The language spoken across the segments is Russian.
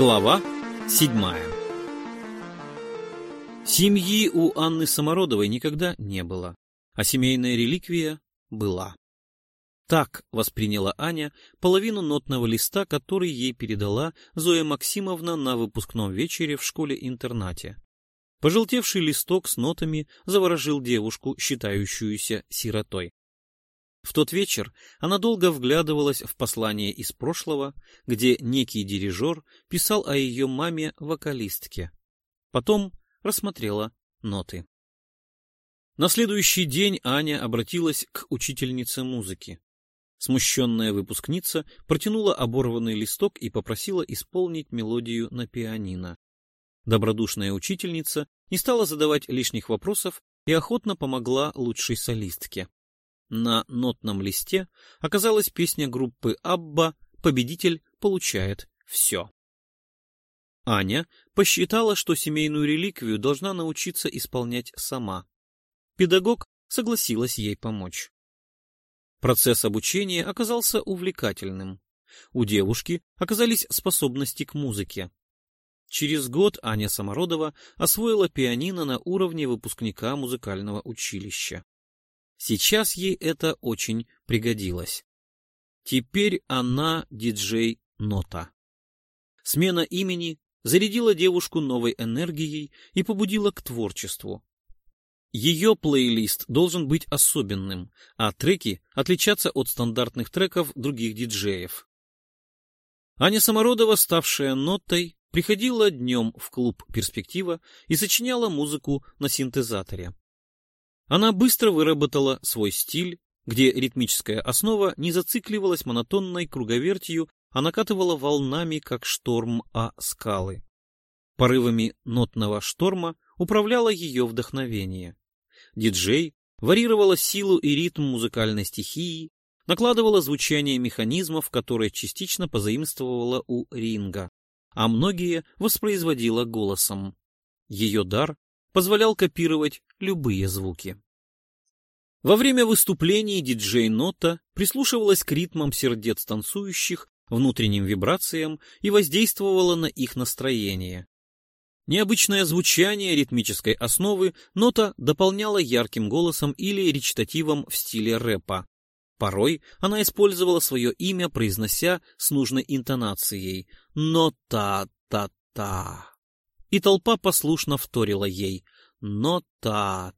Глава седьмая Семьи у Анны Самородовой никогда не было, а семейная реликвия была. Так восприняла Аня половину нотного листа, который ей передала Зоя Максимовна на выпускном вечере в школе-интернате. Пожелтевший листок с нотами заворожил девушку, считающуюся сиротой. В тот вечер она долго вглядывалась в послание из прошлого, где некий дирижер писал о ее маме-вокалистке. Потом рассмотрела ноты. На следующий день Аня обратилась к учительнице музыки. Смущенная выпускница протянула оборванный листок и попросила исполнить мелодию на пианино. Добродушная учительница не стала задавать лишних вопросов и охотно помогла лучшей солистке. На нотном листе оказалась песня группы «Абба» «Победитель получает все». Аня посчитала, что семейную реликвию должна научиться исполнять сама. Педагог согласилась ей помочь. Процесс обучения оказался увлекательным. У девушки оказались способности к музыке. Через год Аня Самородова освоила пианино на уровне выпускника музыкального училища. Сейчас ей это очень пригодилось. Теперь она диджей Нота. Смена имени зарядила девушку новой энергией и побудила к творчеству. Ее плейлист должен быть особенным, а треки отличаться от стандартных треков других диджеев. Аня Самородова, ставшая нотой, приходила днем в клуб «Перспектива» и сочиняла музыку на синтезаторе. Она быстро выработала свой стиль, где ритмическая основа не зацикливалась монотонной круговертью, а накатывала волнами, как шторм о скалы. Порывами нотного шторма управляло ее вдохновение. Диджей варьировала силу и ритм музыкальной стихии, накладывала звучание механизмов, которые частично позаимствовала у ринга, а многие воспроизводила голосом. Ее дар позволял копировать любые звуки. Во время выступлений диджей Нота прислушивалась к ритмам сердец танцующих, внутренним вибрациям и воздействовала на их настроение. Необычное звучание ритмической основы нота дополняла ярким голосом или речитативом в стиле рэпа. Порой она использовала свое имя, произнося с нужной интонацией «но-та-та-та». И толпа послушно вторила ей «но-та-та-та».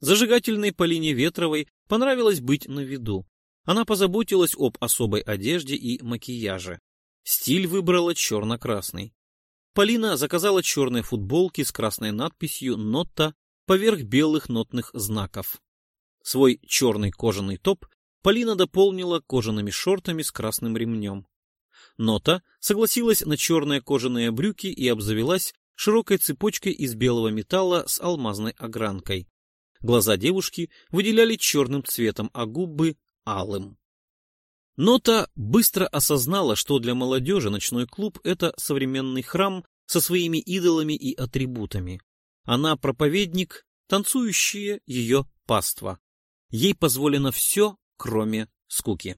Зажигательной Полине Ветровой понравилось быть на виду. Она позаботилась об особой одежде и макияже. Стиль выбрала черно-красный. Полина заказала черные футболки с красной надписью «Нота» поверх белых нотных знаков. Свой черный кожаный топ Полина дополнила кожаными шортами с красным ремнем. Нота согласилась на черные кожаные брюки и обзавелась широкой цепочкой из белого металла с алмазной огранкой. Глаза девушки выделяли черным цветом, а губы — алым. Нота быстро осознала, что для молодежи ночной клуб — это современный храм со своими идолами и атрибутами. Она проповедник, танцующая ее паства. Ей позволено все, кроме скуки.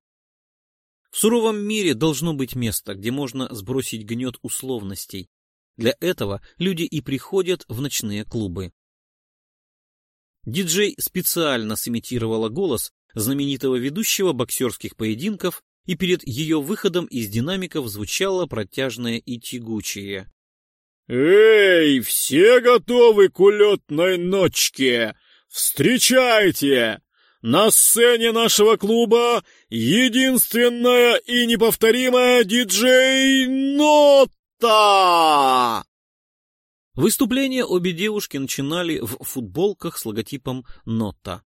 В суровом мире должно быть место, где можно сбросить гнет условностей. Для этого люди и приходят в ночные клубы. Диджей специально сымитировала голос знаменитого ведущего боксерских поединков, и перед ее выходом из динамиков звучало протяжное и тягучее. «Эй, все готовы к улетной ночке? Встречайте! На сцене нашего клуба единственная и неповторимая диджей Нота!» Выступление обе девушки начинали в футболках с логотипом «Нота».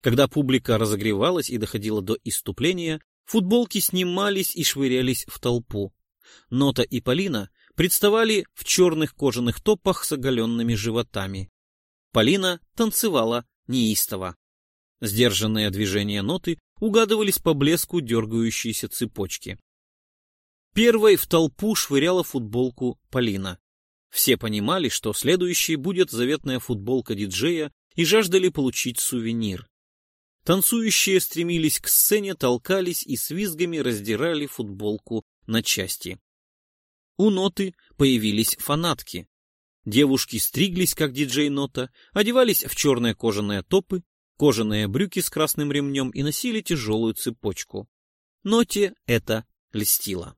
Когда публика разогревалась и доходила до иступления, футболки снимались и швырялись в толпу. Нота и Полина представали в черных кожаных топах с оголенными животами. Полина танцевала неистово. Сдержанные движения ноты угадывались по блеску дергающейся цепочки. Первой в толпу швыряла футболку Полина. Все понимали, что следующей будет заветная футболка диджея и жаждали получить сувенир. Танцующие стремились к сцене, толкались и с визгами раздирали футболку на части. У ноты появились фанатки. Девушки стриглись, как диджей Нота, одевались в черные кожаные топы, кожаные брюки с красным ремнем и носили тяжелую цепочку. Ноте это льстило.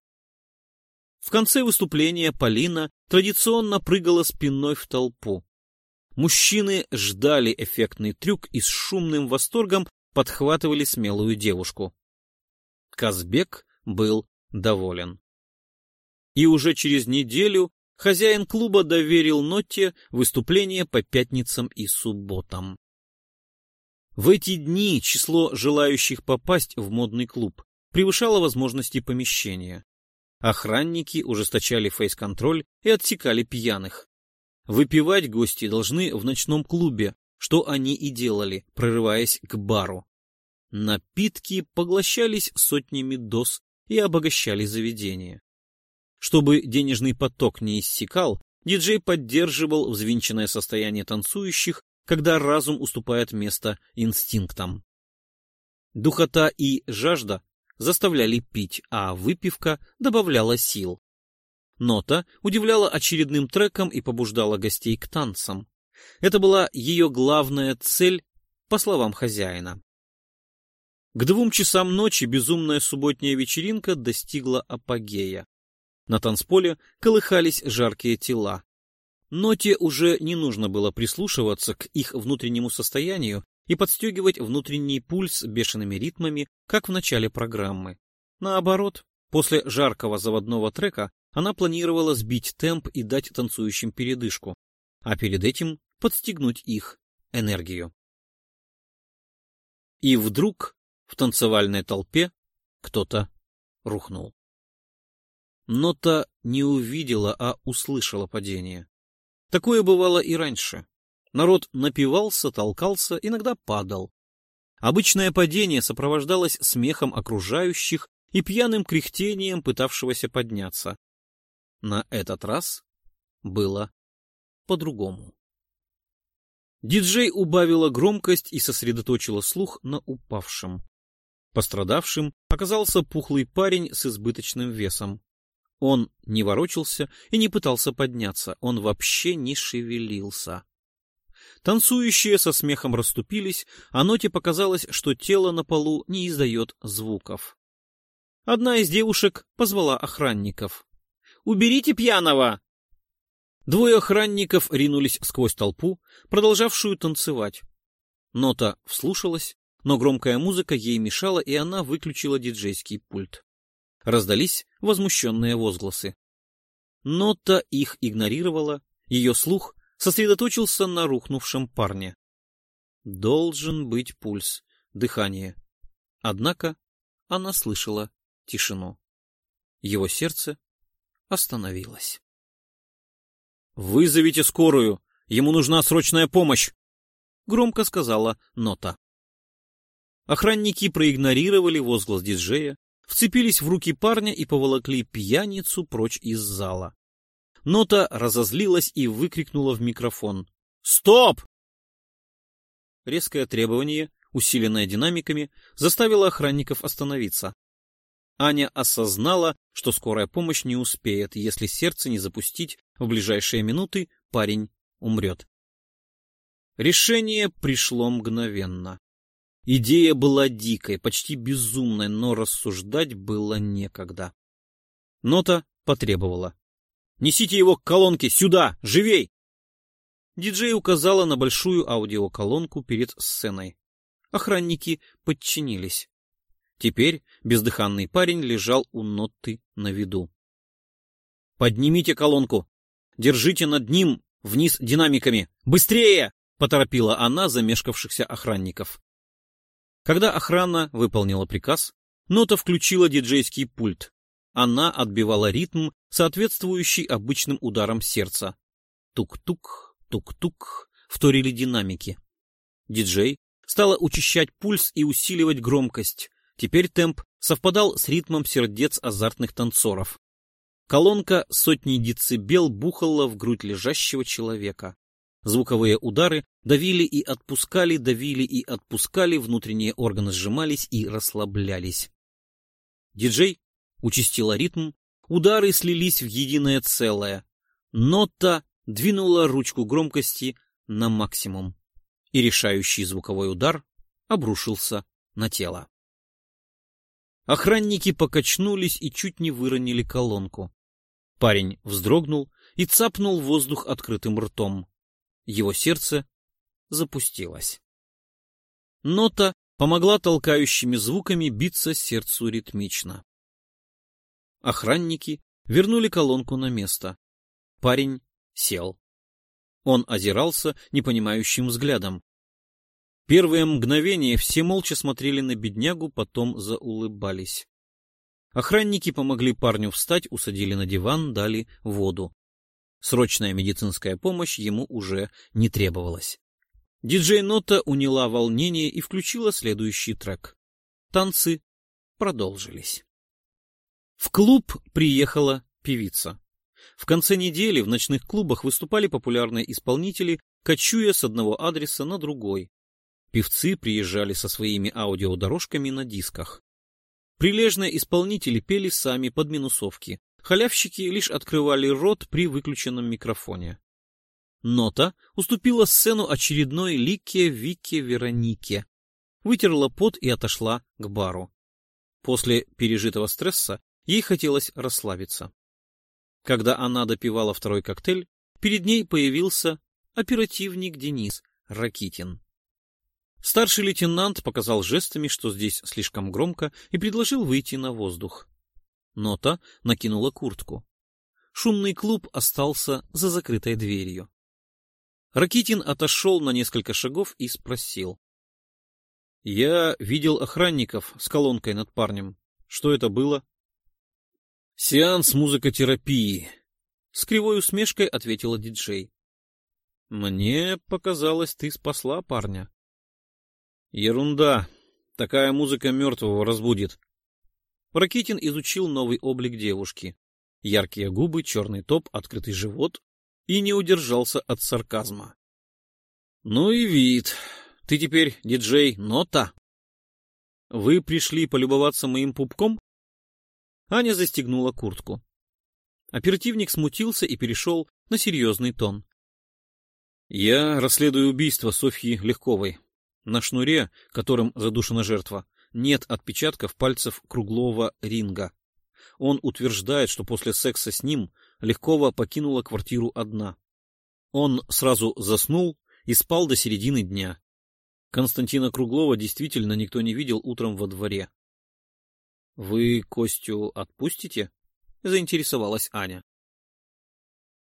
В конце выступления Полина традиционно прыгала спиной в толпу. Мужчины ждали эффектный трюк и с шумным восторгом подхватывали смелую девушку. Казбек был доволен. И уже через неделю хозяин клуба доверил Нотте выступление по пятницам и субботам. В эти дни число желающих попасть в модный клуб превышало возможности помещения. Охранники ужесточали фейс-контроль и отсекали пьяных. Выпивать гости должны в ночном клубе, что они и делали, прорываясь к бару. Напитки поглощались сотнями доз и обогащали заведение. Чтобы денежный поток не иссякал, диджей поддерживал взвинченное состояние танцующих, когда разум уступает место инстинктам. Духота и жажда заставляли пить, а выпивка добавляла сил. Нота удивляла очередным треком и побуждала гостей к танцам. Это была ее главная цель, по словам хозяина. К двум часам ночи безумная субботняя вечеринка достигла апогея. На танцполе колыхались жаркие тела. Ноте уже не нужно было прислушиваться к их внутреннему состоянию и подстегивать внутренний пульс бешеными ритмами, как в начале программы. Наоборот, после жаркого заводного трека она планировала сбить темп и дать танцующим передышку, а перед этим подстегнуть их энергию. И вдруг в танцевальной толпе кто-то рухнул. Нота не увидела, а услышала падение. Такое бывало и раньше. Народ напивался, толкался, иногда падал. Обычное падение сопровождалось смехом окружающих и пьяным кряхтением пытавшегося подняться. На этот раз было по-другому. Диджей убавила громкость и сосредоточила слух на упавшем. Пострадавшим оказался пухлый парень с избыточным весом. Он не ворочался и не пытался подняться, он вообще не шевелился. Танцующие со смехом расступились, а Ноте показалось, что тело на полу не издает звуков. Одна из девушек позвала охранников. «Уберите пьяного!» Двое охранников ринулись сквозь толпу, продолжавшую танцевать. Нота вслушалась, но громкая музыка ей мешала, и она выключила диджейский пульт. Раздались возмущенные возгласы. Нота их игнорировала, ее слух сосредоточился на рухнувшем парне. Должен быть пульс, дыхание. Однако она слышала тишину. Его сердце остановилось. «Вызовите скорую! Ему нужна срочная помощь!» — громко сказала Нота. Охранники проигнорировали возглас диджея, вцепились в руки парня и поволокли пьяницу прочь из зала. Нота разозлилась и выкрикнула в микрофон. «Стоп!» Резкое требование, усиленное динамиками, заставило охранников остановиться. Аня осознала, что скорая помощь не успеет, если сердце не запустить в ближайшие минуты, парень умрет. Решение пришло мгновенно. Идея была дикой, почти безумной, но рассуждать было некогда. Нота потребовала. Несите его к колонке сюда, живей! Диджей указала на большую аудиоколонку перед сценой. Охранники подчинились. Теперь бездыханный парень лежал у ноты на виду. «Поднимите колонку! Держите над ним вниз динамиками! Быстрее!» — поторопила она замешкавшихся охранников. Когда охрана выполнила приказ, нота включила диджейский пульт. Она отбивала ритм, соответствующий обычным ударам сердца. Тук-тук, тук-тук, вторили динамики. Диджей стала учащать пульс и усиливать громкость. Теперь темп совпадал с ритмом сердец азартных танцоров. Колонка сотни децибел бухала в грудь лежащего человека. Звуковые удары давили и отпускали, давили и отпускали, внутренние органы сжимались и расслаблялись. Диджей участила ритм, Удары слились в единое целое. Нота двинула ручку громкости на максимум, и решающий звуковой удар обрушился на тело. Охранники покачнулись и чуть не выронили колонку. Парень вздрогнул и цапнул воздух открытым ртом. Его сердце запустилось. Нота помогла толкающими звуками биться сердцу ритмично. Охранники вернули колонку на место. Парень сел. Он озирался непонимающим взглядом. Первые мгновения все молча смотрели на беднягу, потом заулыбались. Охранники помогли парню встать, усадили на диван, дали воду. Срочная медицинская помощь ему уже не требовалась. Диджей Нота уняла волнение и включила следующий трек. Танцы продолжились. В клуб приехала певица. В конце недели в ночных клубах выступали популярные исполнители, кочуя с одного адреса на другой. Певцы приезжали со своими аудиодорожками на дисках. Прилежные исполнители пели сами под минусовки. Халявщики лишь открывали рот при выключенном микрофоне. Нота уступила сцену очередной Лике Вике Веронике. Вытерла пот и отошла к бару. После пережитого стресса ей хотелось расслабиться. Когда она допивала второй коктейль, перед ней появился оперативник Денис Ракитин. Старший лейтенант показал жестами, что здесь слишком громко, и предложил выйти на воздух. Нота накинула куртку. Шумный клуб остался за закрытой дверью. Ракитин отошел на несколько шагов и спросил. — Я видел охранников с колонкой над парнем. Что это было? — Сеанс музыкотерапии. С кривой усмешкой ответила диджей. — Мне показалось, ты спасла парня. — Ерунда. Такая музыка мертвого разбудит. Ракитин изучил новый облик девушки. Яркие губы, черный топ, открытый живот, и не удержался от сарказма. «Ну и вид. Ты теперь диджей Нота?» «Вы пришли полюбоваться моим пупком?» Аня застегнула куртку. Оперативник смутился и перешел на серьезный тон. «Я расследую убийство Софьи Легковой. На шнуре, которым задушена жертва, нет отпечатков пальцев круглого ринга. Он утверждает, что после секса с ним Легкова покинула квартиру одна. Он сразу заснул и спал до середины дня. Константина Круглова действительно никто не видел утром во дворе. — Вы Костю отпустите? — заинтересовалась Аня.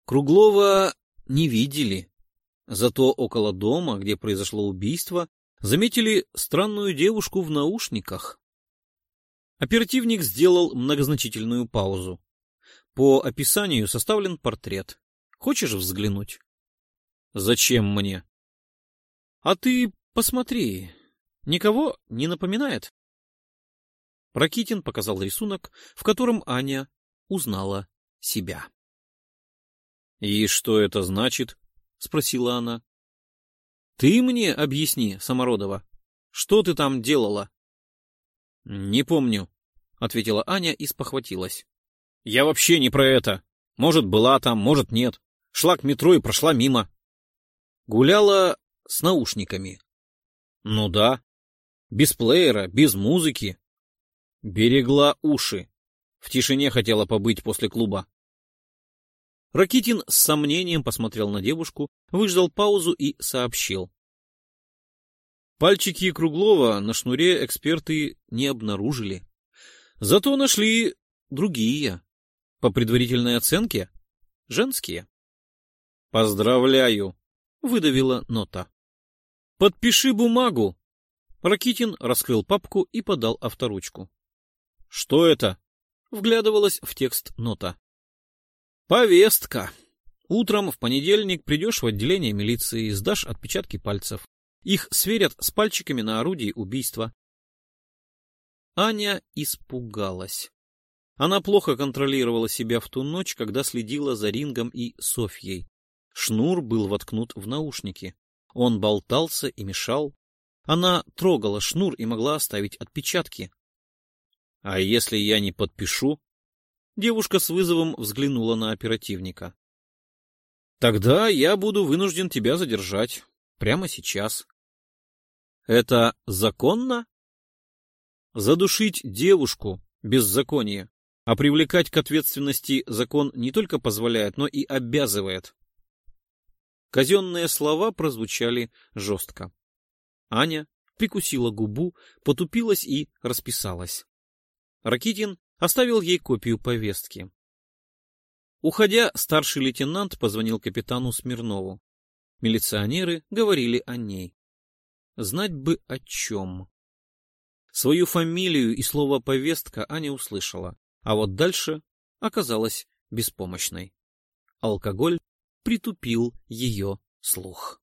Круглова не видели. Зато около дома, где произошло убийство, заметили странную девушку в наушниках. Оперативник сделал многозначительную паузу. По описанию составлен портрет. Хочешь взглянуть? Зачем мне? А ты посмотри. Никого не напоминает? Прокитин показал рисунок, в котором Аня узнала себя. — И что это значит? — спросила она. — Ты мне объясни, Самородова, что ты там делала? — Не помню, — ответила Аня и спохватилась. — Я вообще не про это. Может, была там, может, нет. Шла к метро и прошла мимо. Гуляла с наушниками. — Ну да. Без плеера, без музыки. Берегла уши. В тишине хотела побыть после клуба. Ракитин с сомнением посмотрел на девушку, выждал паузу и сообщил. Пальчики Круглова на шнуре эксперты не обнаружили. Зато нашли другие. По предварительной оценке — женские. «Поздравляю!» — выдавила нота. «Подпиши бумагу!» Ракитин раскрыл папку и подал авторучку. «Что это?» — вглядывалась в текст нота. «Повестка. Утром в понедельник придешь в отделение милиции, сдашь отпечатки пальцев. Их сверят с пальчиками на орудии убийства. Аня испугалась. Она плохо контролировала себя в ту ночь, когда следила за Рингом и Софьей. Шнур был воткнут в наушники. Он болтался и мешал. Она трогала шнур и могла оставить отпечатки. — А если я не подпишу? Девушка с вызовом взглянула на оперативника. Тогда я буду вынужден тебя задержать. Прямо сейчас. Это законно? Задушить девушку — беззаконие, а привлекать к ответственности закон не только позволяет, но и обязывает. Казенные слова прозвучали жестко. Аня прикусила губу, потупилась и расписалась. Ракитин оставил ей копию повестки. Уходя, старший лейтенант позвонил капитану Смирнову. Милиционеры говорили о ней. Знать бы о чем. Свою фамилию и слово «повестка» Аня услышала, а вот дальше оказалась беспомощной. Алкоголь притупил ее слух.